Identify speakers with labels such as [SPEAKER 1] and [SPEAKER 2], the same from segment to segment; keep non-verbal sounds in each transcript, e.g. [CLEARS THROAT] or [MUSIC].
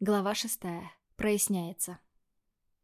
[SPEAKER 1] Глава шестая. Проясняется.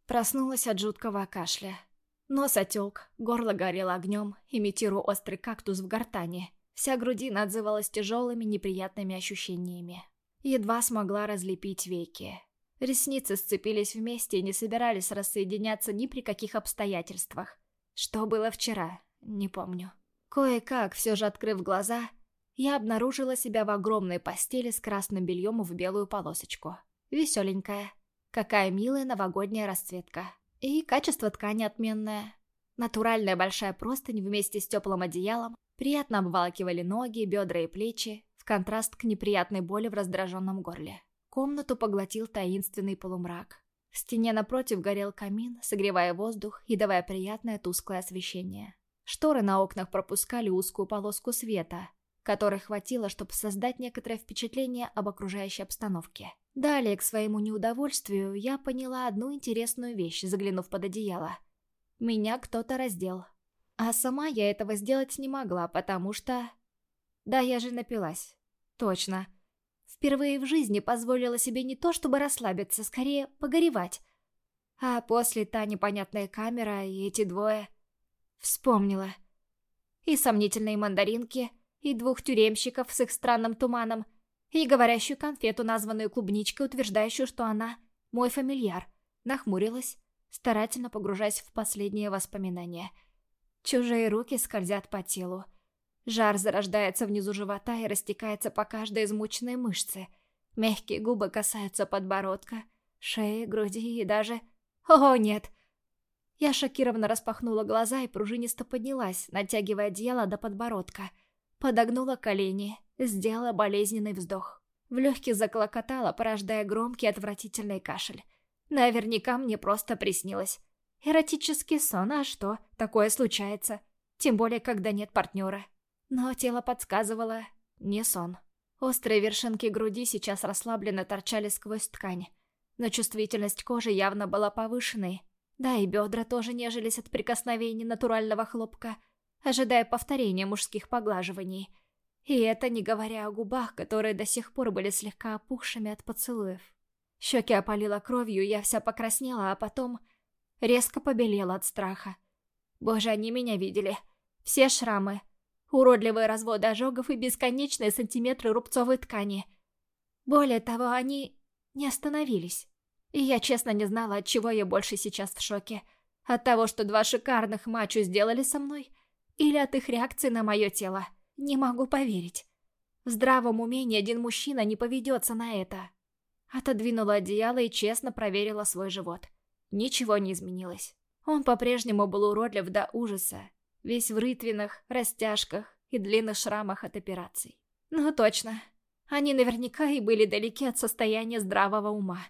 [SPEAKER 1] Проснулась от жуткого кашля. Нос отек, горло горело огнем, имитируя острый кактус в гортани. Вся грудина отзывалась тяжелыми неприятными ощущениями. Едва смогла разлепить веки. Ресницы сцепились вместе и не собирались рассоединяться ни при каких обстоятельствах. Что было вчера, не помню. Кое-как, все же открыв глаза, я обнаружила себя в огромной постели с красным бельем в белую полосочку. Веселенькая. Какая милая новогодняя расцветка. И качество ткани отменное. Натуральная большая простынь вместе с теплым одеялом приятно обволакивали ноги, бедра и плечи, в контраст к неприятной боли в раздраженном горле. Комнату поглотил таинственный полумрак. В стене напротив горел камин, согревая воздух и давая приятное тусклое освещение. Шторы на окнах пропускали узкую полоску света, которой хватило, чтобы создать некоторое впечатление об окружающей обстановке. Далее, к своему неудовольствию, я поняла одну интересную вещь, заглянув под одеяло. Меня кто-то раздел. А сама я этого сделать не могла, потому что... Да, я же напилась. Точно. Впервые в жизни позволила себе не то чтобы расслабиться, скорее погоревать. А после та непонятная камера и эти двое... Вспомнила. И сомнительные мандаринки, и двух тюремщиков с их странным туманом, и говорящую конфету, названную клубничкой, утверждающую, что она мой фамильяр. Нахмурилась, старательно погружаясь в последние воспоминания. Чужие руки скользят по телу. Жар зарождается внизу живота и растекается по каждой измученной мышце. Мягкие губы касаются подбородка, шеи, груди и даже... О, нет! Я шокированно распахнула глаза и пружинисто поднялась, натягивая одеяло до подбородка. Подогнула колени, сделала болезненный вздох. В легких заклокотала, порождая громкий отвратительный кашель. Наверняка мне просто приснилось. Эротический сон, а что? Такое случается. Тем более, когда нет партнера. Но тело подсказывало не сон. Острые вершинки груди сейчас расслабленно торчали сквозь ткань. Но чувствительность кожи явно была повышенной. Да и бедра тоже нежились от прикосновений натурального хлопка, ожидая повторения мужских поглаживаний. И это не говоря о губах, которые до сих пор были слегка опухшими от поцелуев. Щеки опалило кровью, я вся покраснела, а потом резко побелела от страха. Боже, они меня видели. Все шрамы, уродливые разводы ожогов и бесконечные сантиметры рубцовой ткани. Более того, они не остановились. И я честно не знала, от чего я больше сейчас в шоке. От того, что два шикарных мачо сделали со мной, или от их реакции на мое тело. Не могу поверить. В здравом уме ни один мужчина не поведется на это. Отодвинула одеяло и честно проверила свой живот. Ничего не изменилось. Он по-прежнему был уродлив до ужаса, весь в рытвинах, растяжках и длинных шрамах от операций. Ну точно, они наверняка и были далеки от состояния здравого ума.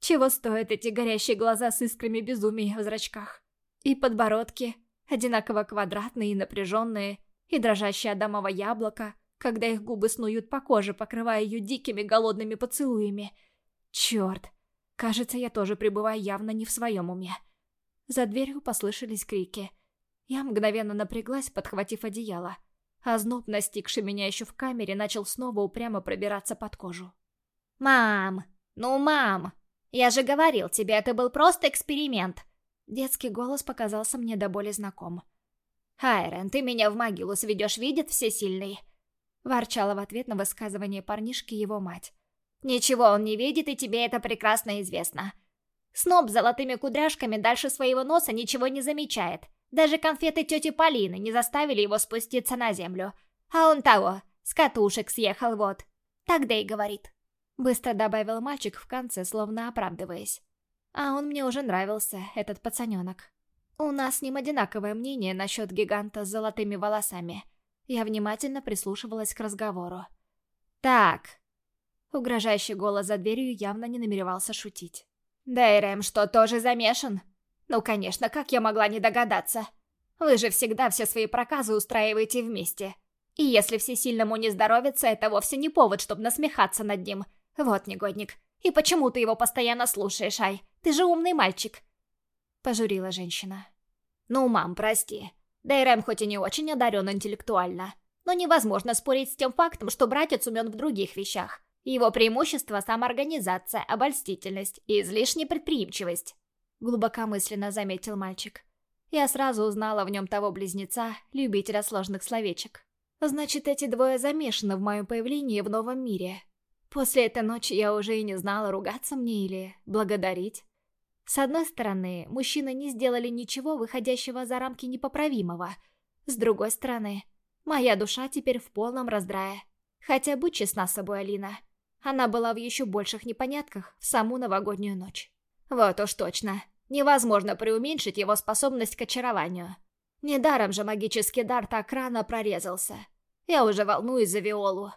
[SPEAKER 1] Чего стоят эти горящие глаза с искрами безумия в зрачках? И подбородки, одинаково квадратные и напряженные, и дрожащее адамово яблоко, когда их губы снуют по коже, покрывая ее дикими голодными поцелуями. Черт, кажется, я тоже пребываю явно не в своем уме. За дверью послышались крики. Я мгновенно напряглась, подхватив одеяло. А зноб, настигший меня еще в камере, начал снова упрямо пробираться под кожу.
[SPEAKER 2] «Мам! Ну, мам! Я же говорил тебе, это был просто эксперимент!»
[SPEAKER 1] Детский голос показался мне до боли знаком.
[SPEAKER 2] «Айрон, ты меня в могилу сведешь, видит всесильный?»
[SPEAKER 1] Ворчала в ответ на высказывание парнишки его мать.
[SPEAKER 2] «Ничего он не видит, и тебе это прекрасно известно. Сноб с золотыми кудряшками дальше своего носа ничего не замечает. Даже конфеты тети Полины не заставили его спуститься на землю. А он того, с катушек съехал вот. Тогда и говорит».
[SPEAKER 1] Быстро добавил мальчик в конце, словно оправдываясь. А он мне уже нравился, этот пацаненок. У нас с ним одинаковое мнение насчет гиганта с золотыми волосами. Я внимательно прислушивалась к разговору.
[SPEAKER 2] «Так...»
[SPEAKER 1] Угрожающий голос за дверью явно не намеревался шутить.
[SPEAKER 2] «Да и Рэм что, тоже замешан?» «Ну, конечно, как я могла не догадаться? Вы же всегда все свои проказы устраиваете вместе. И если всесильному не здоровится, это вовсе не повод, чтобы насмехаться над ним. Вот негодник. И почему ты его постоянно слушаешь, Ай? Ты же умный мальчик
[SPEAKER 1] пожурила женщина.
[SPEAKER 2] «Ну, мам, прости. Дейрэм хоть и не очень одарен интеллектуально, но невозможно спорить с тем фактом, что братец умен в других вещах. Его преимущество – самоорганизация, обольстительность и излишняя предприимчивость», – глубокомысленно заметил мальчик. Я сразу узнала в нем того близнеца, любителя сложных словечек. Значит, эти двое замешаны в моем появлении в новом мире. После этой ночи я уже и не знала, ругаться мне или благодарить. С одной стороны, мужчины не сделали ничего, выходящего за рамки непоправимого. С другой стороны, моя душа теперь в полном раздрае. Хотя будь честна с собой, Алина. Она была в еще больших непонятках в саму новогоднюю ночь. Вот уж точно. Невозможно преуменьшить его способность к очарованию. Недаром же магический дар так рано прорезался. Я уже волнуюсь за Виолу.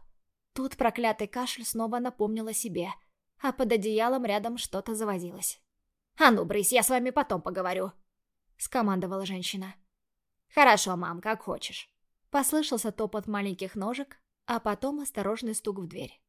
[SPEAKER 2] Тут проклятый кашель снова напомнил о себе, а под одеялом рядом что-то завозилось. «А ну, брысь, я с вами потом поговорю», — скомандовала женщина. «Хорошо, мам, как хочешь». Послышался топот маленьких ножек, а потом осторожный стук в дверь.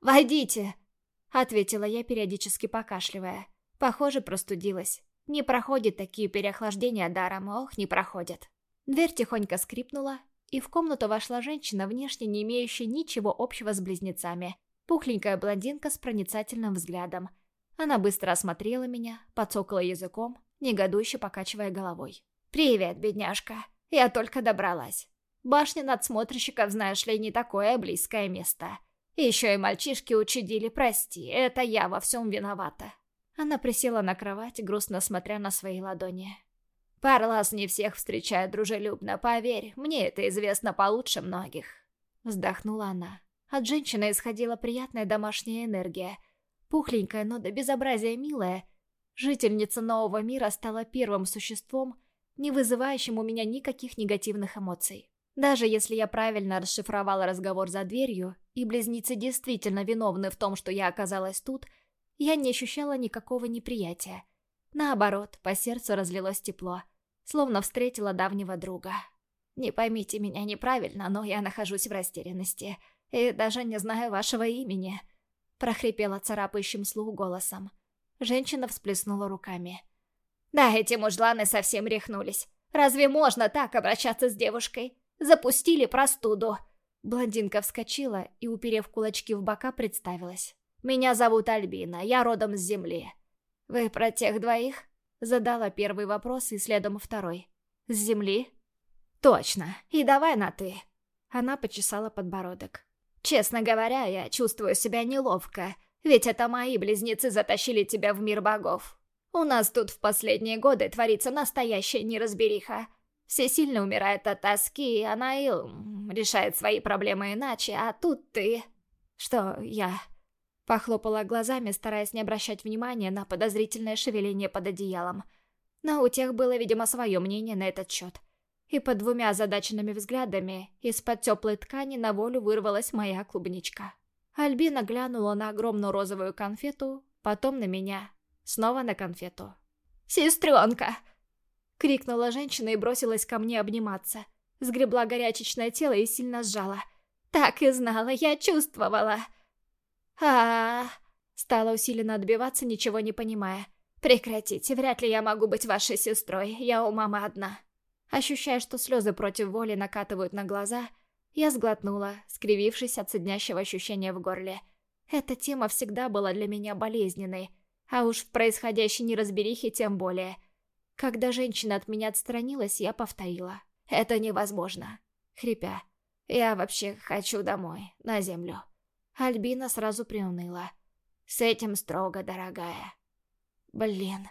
[SPEAKER 2] «Войдите!» — ответила я, периодически покашливая. Похоже, простудилась. Не проходят такие переохлаждения даром, ох, не проходят. Дверь тихонько скрипнула, и в комнату вошла женщина, внешне не имеющая ничего общего с близнецами. Пухленькая блондинка с проницательным взглядом. Она быстро осмотрела меня, подсокала языком, негодующе покачивая головой. «Привет, бедняжка. Я только добралась. Башня надсмотрщиков, знаешь ли, не такое близкое место. Еще и мальчишки учудили, прости, это я во всем виновата». Она присела на кровать, грустно смотря на свои ладони. «Парлас не всех встречает дружелюбно, поверь, мне это известно получше многих». Вздохнула она. От женщины исходила приятная домашняя энергия. Пухленькая, но до безобразия милая. Жительница нового мира стала первым существом, не вызывающим у меня никаких негативных эмоций. Даже если я правильно расшифровала разговор за дверью, и близнецы действительно виновны в том, что я оказалась тут – я не ощущала никакого неприятия. Наоборот, по сердцу разлилось тепло, словно встретила давнего друга. Не поймите меня неправильно, но я нахожусь в растерянности и даже не знаю вашего имени», — прохрипела царапающим слух голосом. Женщина всплеснула руками. «Да, эти мужланы совсем рехнулись. Разве можно так обращаться с девушкой? Запустили простуду!» Блондинка вскочила и, уперев кулачки в бока, представилась. Меня зовут Альбина, я родом с земли. Вы про тех двоих? Задала первый вопрос и следом второй. С земли? Точно. И давай на «ты». Она почесала подбородок. Честно говоря, я чувствую себя неловко, ведь это мои близнецы затащили тебя в мир богов. У нас тут в последние годы творится настоящая неразбериха. Все сильно умирают от тоски, а Наил решает свои проблемы иначе, а тут ты... Что, я... Похлопала глазами, стараясь не обращать внимания на подозрительное шевеление под одеялом. Но у тех было, видимо, свое мнение на этот счет. И под двумя озадаченными взглядами из-под теплой ткани на волю вырвалась моя клубничка. Альбина глянула на огромную розовую конфету, потом на меня, снова на конфету. «Сестренка!» — крикнула женщина и бросилась ко мне обниматься. Сгребла горячечное тело и сильно сжала. «Так и знала, я чувствовала!» а, Стала усиленно отбиваться, ничего не понимая. «Прекратите, вряд ли я могу быть вашей сестрой, я у мамы одна». Ощущая, что слезы против воли накатывают на глаза, я сглотнула, скривившись от соднящего ощущения в горле. Эта тема всегда была для меня болезненной, а уж в происходящей неразберихе тем более. Когда женщина от меня отстранилась, я повторила. «Это невозможно», хрипя. «Я вообще хочу домой, на землю». Альбина сразу приуныла. «С этим строго, дорогая». «Блин,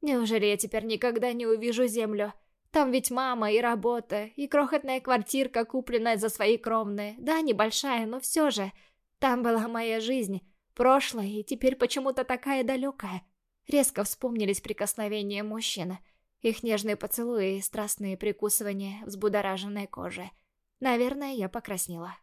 [SPEAKER 2] неужели я теперь никогда не увижу землю? Там ведь мама и работа, и крохотная квартирка, купленная за свои кровные. Да, небольшая, но все же. Там была моя жизнь, прошлое, и теперь почему-то такая далекая». Резко вспомнились прикосновения мужчин, их нежные поцелуи и страстные прикусывания взбудораженной кожи. Наверное, я покраснела.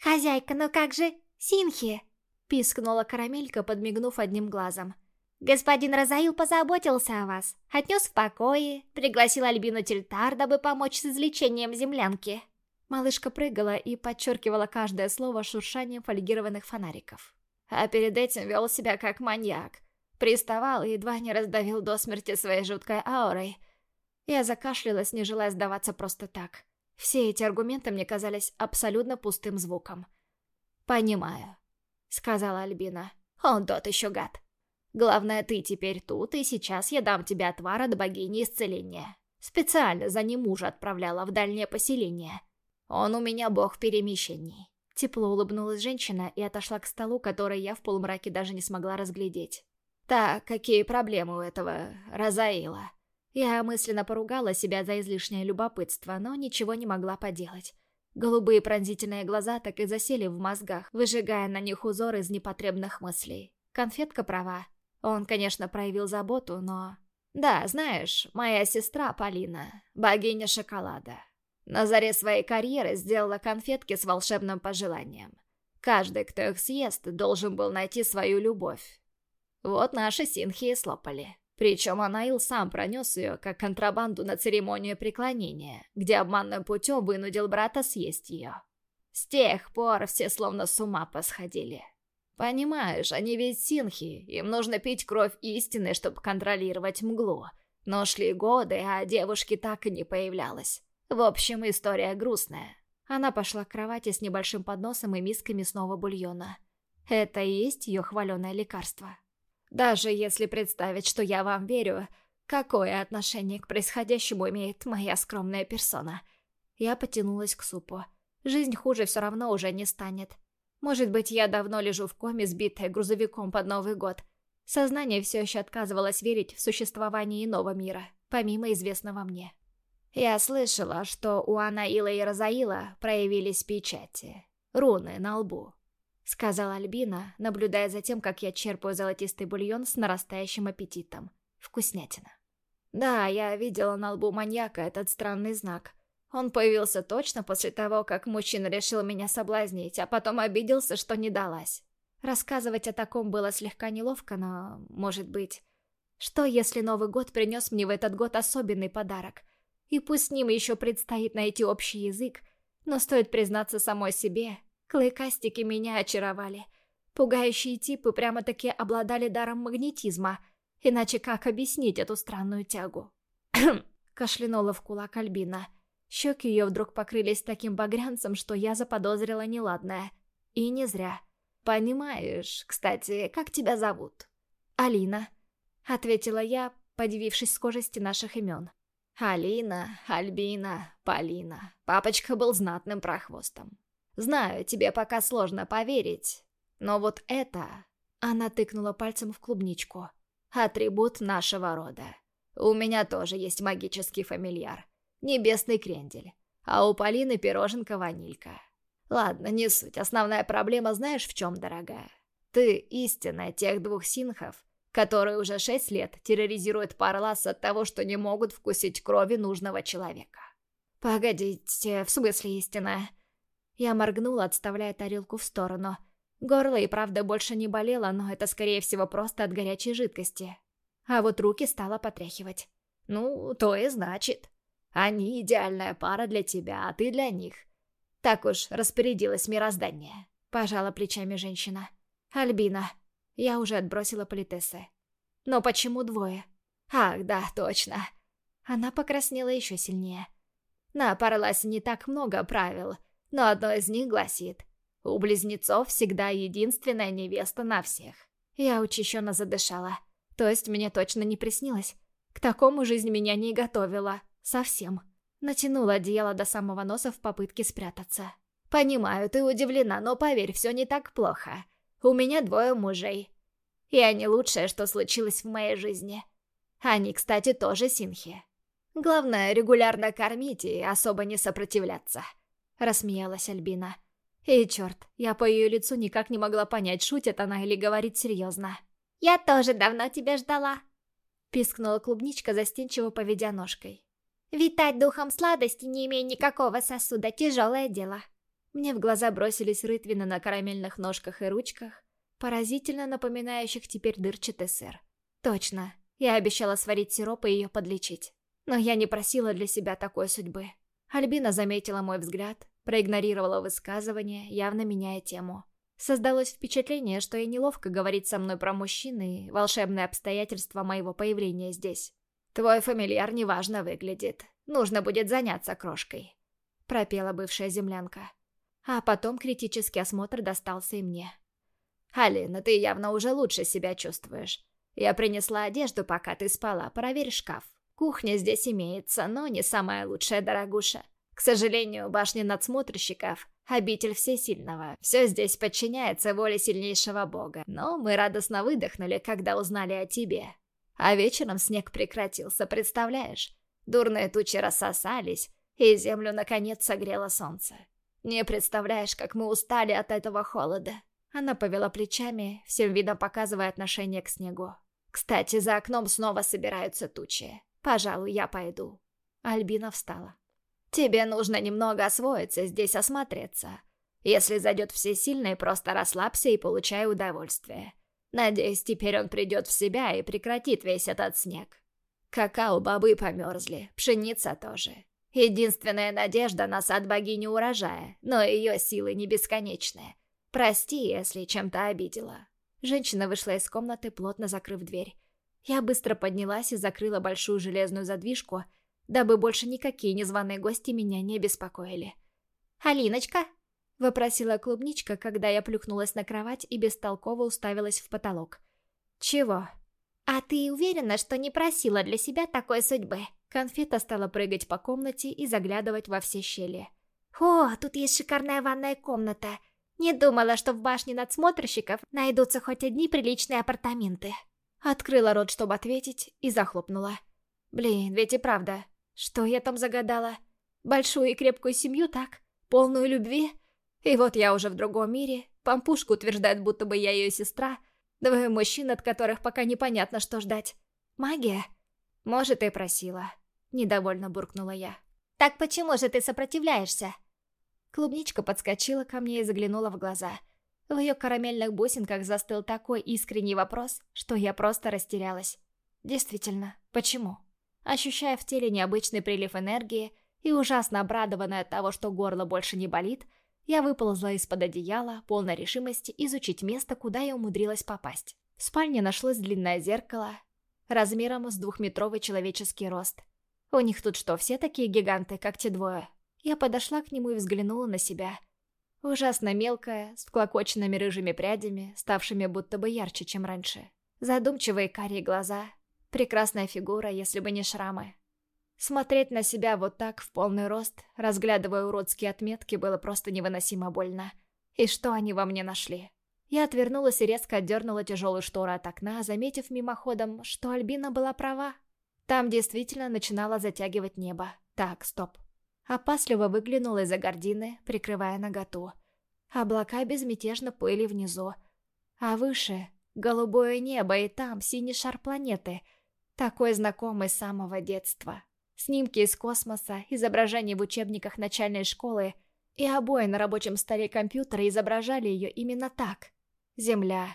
[SPEAKER 2] «Хозяйка, ну как же «Синхи!» — пискнула карамелька, подмигнув одним глазом. «Господин Розаил позаботился о вас, отнес в покое, пригласил Альбину Тильтар, дабы помочь с излечением землянки». Малышка прыгала и подчеркивала каждое слово шуршанием фольгированных фонариков. А перед этим вел себя как маньяк. Приставал и едва не раздавил до смерти своей жуткой аурой. Я закашлялась, не желая сдаваться просто так. Все эти аргументы мне казались абсолютно пустым звуком. «Понимаю».
[SPEAKER 1] сказала Альбина. «Он тот еще гад. Главное, ты теперь тут, и сейчас я дам тебе отвар от богини исцеления. Специально за ним мужа отправляла в дальнее поселение. Он у меня бог перемещений». Тепло улыбнулась женщина и отошла к столу, который я в полумраке даже не смогла разглядеть. «Так, какие проблемы у этого Розаила?» Я мысленно поругала себя за излишнее любопытство, но ничего не могла поделать. Голубые пронзительные глаза так и засели в мозгах, выжигая на них узор из непотребных мыслей. Конфетка права. Он, конечно, проявил заботу, но... Да, знаешь, моя сестра Полина, богиня шоколада. На заре своей карьеры сделала конфетки с волшебным пожеланием. Каждый, кто их съест, должен был найти свою любовь. Вот наши синхи и слопали. Причем Анаил сам пронес ее, как контрабанду на церемонию преклонения, где обманным путем вынудил брата съесть ее. С тех пор все словно с ума посходили. Понимаешь, они ведь синхи, им нужно пить кровь истины, чтобы контролировать мглу. Но шли годы, а девушки так и не появлялась. В общем, история грустная. Она пошла к кровати с небольшим подносом и миской мясного бульона. Это и есть ее хваленое лекарство. Даже если представить, что я вам верю, какое отношение к происходящему имеет моя скромная персона? Я потянулась к супу. Жизнь хуже все равно уже не станет. Может быть, я давно лежу в коме, сбитая грузовиком под Новый год. Сознание все еще отказывалось верить в существование иного мира, помимо известного мне. Я слышала, что у Анаила и Розаила проявились печати, руны на лбу. — сказала Альбина, наблюдая за тем, как я черпаю золотистый бульон с нарастающим аппетитом. Вкуснятина. Да, я видела на лбу маньяка этот странный знак. Он появился точно после того, как мужчина решил меня соблазнить, а потом обиделся, что не далась. Рассказывать о таком было слегка неловко, но, может быть... Что, если Новый год принес мне в этот год особенный подарок? И пусть с ним еще предстоит найти общий язык, но стоит признаться самой себе, Клыкастики меня очаровали. Пугающие типы прямо-таки обладали даром магнетизма. Иначе как объяснить эту странную тягу? [CLEARS THROAT] Кашлянула в кулак Альбина. Щеки ее вдруг покрылись таким багрянцем, что я заподозрила неладное. И не зря. «Понимаешь, кстати, как тебя зовут?» «Алина», — ответила я, подивившись схожести наших имен. «Алина, Альбина, Полина. Папочка был знатным прохвостом. Знаю, тебе пока сложно поверить, но вот это...» Она тыкнула пальцем в клубничку. «Атрибут нашего рода. У меня тоже есть магический фамильяр. Небесный крендель. А у Полины пироженка-ванилька. Ладно, не суть. Основная проблема знаешь в чем, дорогая? Ты истинная тех двух синхов, которые уже шесть лет терроризируют Парлас от того, что не могут вкусить крови нужного человека. Погодите, в смысле истинная? Я моргнула, отставляя тарелку в сторону. Горло и правда больше не болело, но это скорее всего просто от горячей жидкости. А вот руки стало потряхивать. «Ну, то и значит. Они идеальная пара для тебя, а ты для них. Так уж распорядилось мироздание», — пожала плечами женщина. «Альбина». Я уже отбросила политессы. «Но почему двое?» «Ах, да, точно». Она покраснела еще сильнее. На Парласе не так много правил — но одно из них гласит «У близнецов всегда единственная невеста на всех». Я учащенно задышала. То есть мне точно не приснилось. К такому жизнь меня не готовила. Совсем. Натянула одеяло до самого носа в попытке спрятаться. «Понимаю, ты удивлена, но поверь, все не так плохо. У меня двое мужей. И они лучшее, что случилось в моей жизни. Они, кстати, тоже синхи. Главное, регулярно кормить и особо не сопротивляться». Рассмеялась Альбина. И черт, я по ее лицу никак не могла понять, шутит она или говорит серьезно. «Я тоже давно тебя ждала», — пискнула клубничка, застенчиво поведя ножкой. «Витать духом сладости, не имея никакого сосуда, тяжелое дело». Мне в глаза бросились рытвины на карамельных ножках и ручках, поразительно напоминающих теперь дырчатый сыр. Точно, я обещала сварить сироп и ее подлечить. Но я не просила для себя такой судьбы. Альбина заметила мой взгляд, проигнорировала высказывание, явно меняя тему. Создалось впечатление, что ей неловко говорить со мной про мужчины и волшебные обстоятельства моего появления здесь. «Твой фамильяр неважно выглядит. Нужно будет заняться крошкой», — пропела бывшая землянка. А потом критический осмотр достался и мне.
[SPEAKER 2] «Алина, ты явно уже лучше себя чувствуешь. Я принесла одежду, пока ты спала, проверь шкаф. Кухня здесь имеется, но не самая лучшая, дорогуша. К сожалению, башня надсмотрщиков — обитель всесильного. Все здесь подчиняется воле сильнейшего бога. Но мы радостно выдохнули, когда узнали о тебе. А вечером снег прекратился, представляешь? Дурные тучи рассосались, и землю наконец согрело солнце. Не представляешь, как мы устали от этого холода. Она повела плечами, всем видом показывая отношение к снегу. Кстати, за окном снова собираются тучи. Пожалуй, я пойду. Альбина встала. Тебе нужно немного освоиться, здесь осмотреться. Если зайдет всесильный, просто расслабься и получай удовольствие. Надеюсь, теперь он придет в себя и прекратит весь этот снег. Какао-бобы померзли, пшеница тоже. Единственная надежда на сад богини урожая, но ее силы не бесконечные. Прости, если чем-то обидела. Женщина вышла из комнаты, плотно закрыв дверь. Я быстро поднялась и закрыла большую железную задвижку, дабы больше никакие незваные гости меня не беспокоили. «Алиночка?» — вопросила клубничка, когда я плюхнулась на кровать и бестолково уставилась в потолок. «Чего?» «А ты уверена, что не просила для себя такой судьбы?» Конфета стала прыгать по комнате и заглядывать во все щели. «О, тут есть шикарная ванная комната. Не думала, что в башне надсмотрщиков найдутся хоть одни приличные апартаменты». Открыла рот, чтобы ответить, и захлопнула. Блин, ведь и правда. Что я там загадала? Большую и крепкую семью, так? Полную любви? И вот я уже в другом мире. Пампушка утверждает, будто бы я ее сестра. Двое мужчин, от которых пока непонятно, что ждать. Магия? Может, и просила. Недовольно буркнула я. «Так почему же ты сопротивляешься?» Клубничка подскочила ко мне и заглянула в глаза – в ее карамельных бусинках застыл такой искренний вопрос, что я просто растерялась. Действительно, почему? Ощущая в теле необычный прилив энергии и ужасно обрадованная от того, что горло больше не болит, я выползла из-под одеяла, полной решимости изучить место, куда я умудрилась попасть. В спальне нашлось длинное зеркало, размером с двухметровый человеческий рост. У них тут что, все такие гиганты, как те двое? Я подошла к нему и взглянула на себя – Ужасно мелкая, с вклокоченными рыжими прядями, ставшими будто бы ярче, чем раньше. Задумчивые карие глаза. Прекрасная фигура, если бы не шрамы. Смотреть на себя вот так, в полный рост, разглядывая уродские отметки, было просто невыносимо больно. И что они во мне нашли? Я отвернулась и резко отдернула тяжелую штору от окна, заметив мимоходом, что Альбина была права. Там действительно начинало затягивать небо. Так, стоп. Опасливо выглянула из-за гордины, прикрывая наготу. Облака безмятежно плыли внизу. А выше — голубое небо, и там синий шар планеты, такой знакомый с самого детства. Снимки из космоса, изображения в учебниках начальной школы и обои на рабочем столе компьютера изображали ее именно так. Земля,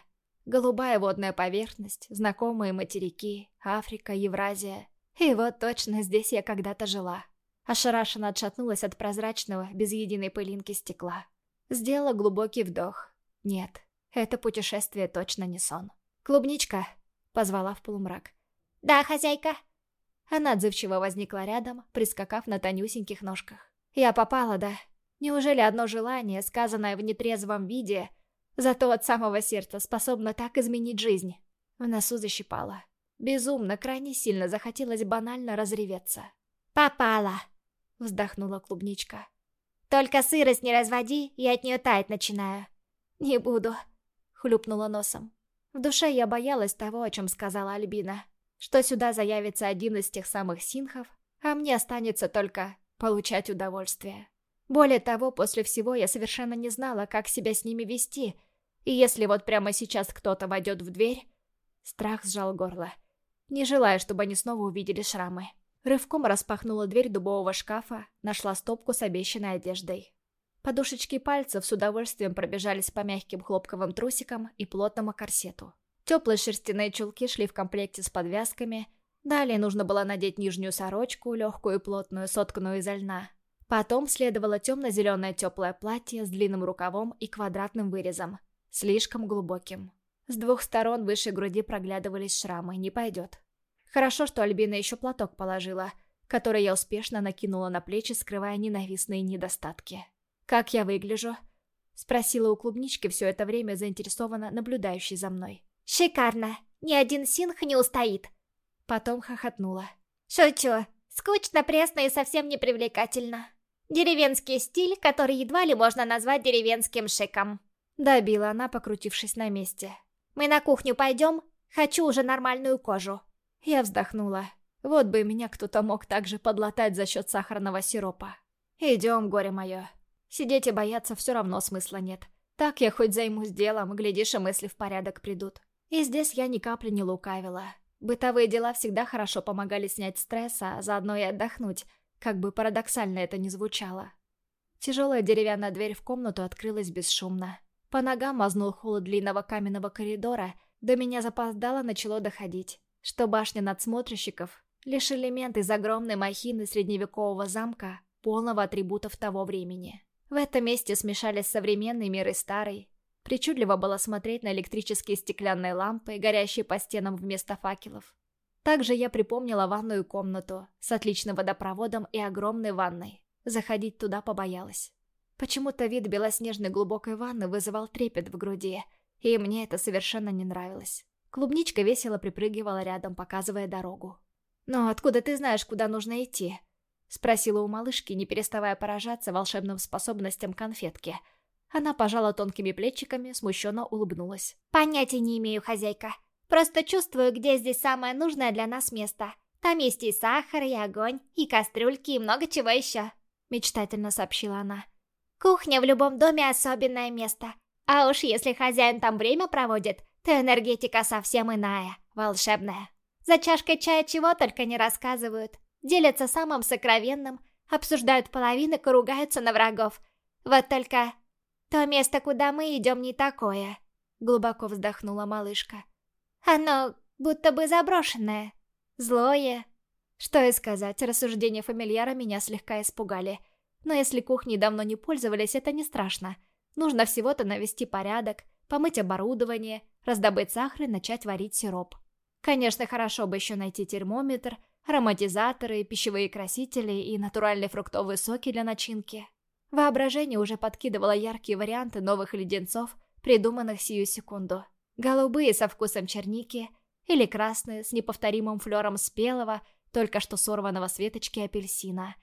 [SPEAKER 2] голубая водная поверхность, знакомые материки, Африка, Евразия. И вот точно здесь я когда-то жила. Ошарашенно отшатнулась от прозрачного, без единой пылинки стекла. Сделала глубокий вдох. Нет, это путешествие точно не сон. «Клубничка!» — позвала в полумрак. «Да, хозяйка!» Она отзывчиво возникла рядом, прискакав на тонюсеньких ножках. «Я попала, да? Неужели одно желание, сказанное в нетрезвом виде, зато от самого сердца способно так изменить жизнь?» В носу защипала. Безумно, крайне сильно захотелось банально разреветься. «Попала!» Вздохнула клубничка. «Только сырость не разводи, я от нее таять начинаю». «Не буду», — хлюпнула носом. В душе я боялась того, о чем сказала Альбина. Что сюда заявится один из тех самых синхов, а мне останется только получать удовольствие. Более того, после всего я совершенно не знала, как себя с ними вести, и если вот прямо сейчас кто-то войдет в дверь... Страх сжал горло, не желая, чтобы они снова увидели шрамы. Рывком распахнула дверь дубового шкафа, нашла стопку с обещанной одеждой. Подушечки пальцев с удовольствием пробежались по мягким хлопковым трусикам и плотному корсету. Теплые шерстяные чулки шли в комплекте с подвязками. Далее нужно было надеть нижнюю сорочку, легкую и плотную, сотканную изо льна. Потом следовало темно-зеленое теплое платье с длинным рукавом и квадратным вырезом. Слишком глубоким. С двух сторон выше груди проглядывались шрамы, не пойдет. Хорошо, что Альбина еще платок положила, который я успешно накинула на плечи, скрывая ненавистные недостатки. Как я выгляжу?
[SPEAKER 1] Спросила у клубнички все это время заинтересованно наблюдающей за мной.
[SPEAKER 2] «Шикарно! Ни один синх не устоит!»
[SPEAKER 1] Потом хохотнула.
[SPEAKER 2] «Шучу. Скучно, пресно и совсем не привлекательно. Деревенский стиль, который едва ли можно назвать деревенским шиком».
[SPEAKER 1] Добила она, покрутившись на месте.
[SPEAKER 2] «Мы на кухню пойдем? Хочу уже нормальную кожу».
[SPEAKER 1] Я вздохнула. Вот бы меня кто-то мог также подлатать за счет сахарного сиропа. «Идем, горе мое. Сидеть и бояться все равно смысла нет. Так я хоть займусь делом, глядишь, и мысли в порядок придут. И здесь я ни капли не лукавила. Бытовые дела всегда хорошо помогали снять стресс, а заодно и отдохнуть, как бы парадоксально это ни звучало. Тяжелая деревянная дверь в комнату открылась бесшумно. По ногам мазнул холод длинного каменного коридора, до меня запоздало начало доходить, что башня надсмотрщиков — лишь элемент из огромной махины средневекового замка, полного атрибутов того времени. В этом месте смешались современный мир и старый. Причудливо было смотреть на электрические стеклянные лампы, горящие по стенам вместо факелов. Также я припомнила ванную комнату с отличным водопроводом и огромной ванной. Заходить туда побоялась. Почему-то вид белоснежной глубокой ванны вызывал трепет в груди, и мне это совершенно не нравилось. Клубничка весело припрыгивала рядом, показывая дорогу. «Но откуда ты знаешь, куда нужно идти?» Спросила у малышки, не переставая поражаться волшебным способностям конфетки. Она пожала тонкими плечиками, смущенно улыбнулась.
[SPEAKER 2] «Понятия не имею, хозяйка. Просто чувствую, где здесь самое нужное для нас место. Там есть и сахар, и огонь, и кастрюльки, и много чего еще», — мечтательно сообщила она. «Кухня в любом доме особенное место. А уж если хозяин там время проводит, то энергетика совсем иная, волшебная. За чашкой чая чего только не рассказывают делятся самым сокровенным, обсуждают половинок и ругаются на врагов. Вот только то место, куда мы идем, не такое. Глубоко вздохнула малышка. Оно будто бы заброшенное, злое.
[SPEAKER 1] Что и сказать, рассуждения фамильяра меня слегка испугали. Но если кухней давно не пользовались, это не страшно. Нужно всего-то навести порядок, помыть оборудование, раздобыть сахар и начать варить сироп. Конечно, хорошо бы еще найти термометр, ароматизаторы, пищевые красители и натуральные фруктовые соки для начинки. Воображение уже подкидывало яркие варианты новых леденцов, придуманных сию секунду. Голубые со вкусом черники или красные с неповторимым флером спелого, только что сорванного с веточки апельсина.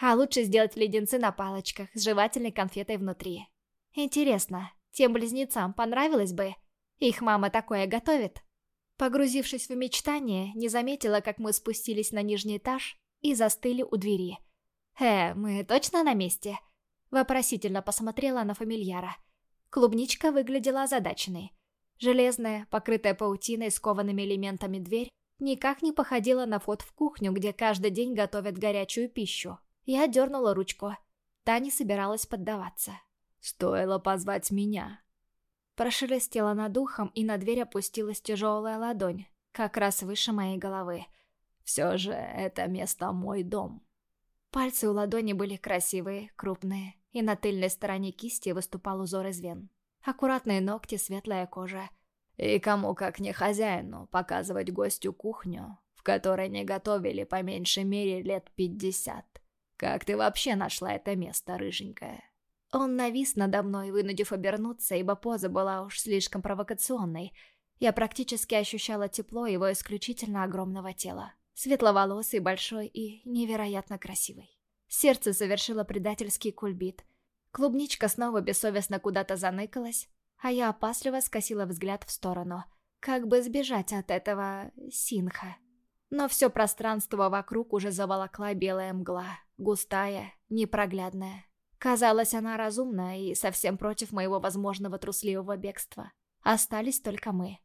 [SPEAKER 1] А лучше сделать леденцы на палочках с жевательной конфетой внутри. Интересно, тем близнецам понравилось бы? Их мама такое готовит? Погрузившись в мечтание, не заметила, как мы спустились на нижний этаж и застыли у двери. «Э, мы точно на месте?» Вопросительно посмотрела на фамильяра. Клубничка выглядела озадаченной. Железная, покрытая паутиной с коваными элементами дверь никак не походила на вход в кухню, где каждый день готовят горячую пищу. Я дернула ручку. Та не собиралась поддаваться. «Стоило позвать меня», Прошелестела над ухом, и на дверь опустилась тяжелая ладонь, как раз выше моей головы. Все же это место мой дом. Пальцы у ладони были красивые, крупные, и на тыльной стороне кисти выступал узор из вен. Аккуратные ногти, светлая кожа. И кому, как не хозяину, показывать гостю кухню, в которой не готовили по меньшей мере лет пятьдесят. Как ты вообще нашла это место, рыженькая? Он навис надо мной, вынудив обернуться, ибо поза была уж слишком провокационной. Я практически ощущала тепло его исключительно огромного тела. Светловолосый, большой и невероятно красивый. Сердце совершило предательский кульбит. Клубничка снова бессовестно куда-то заныкалась, а я опасливо скосила взгляд в сторону, как бы сбежать от этого синха. Но все пространство вокруг уже заволокла белая мгла, густая, непроглядная. Казалось, она разумна и совсем против моего возможного трусливого бегства. Остались только мы.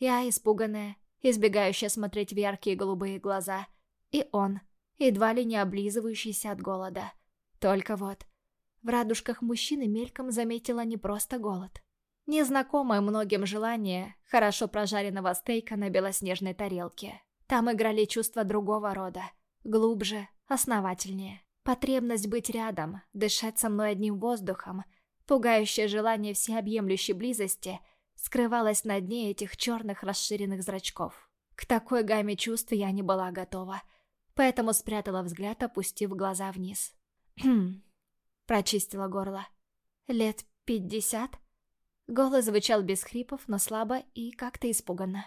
[SPEAKER 1] Я испуганная, избегающая смотреть в яркие голубые глаза. И он, едва ли не облизывающийся от голода. Только вот, в радужках мужчины мельком заметила не просто голод. Незнакомое многим желание хорошо прожаренного стейка на белоснежной тарелке. Там играли чувства другого рода, глубже, основательнее. Потребность быть рядом, дышать со мной одним воздухом, пугающее желание всеобъемлющей близости скрывалось на дне этих черных расширенных зрачков. К такой гамме чувств я не была готова, поэтому спрятала взгляд, опустив глаза вниз. «Хм...» — прочистила горло. «Лет Пятьдесят? Голос звучал без хрипов, но слабо и как-то испуганно.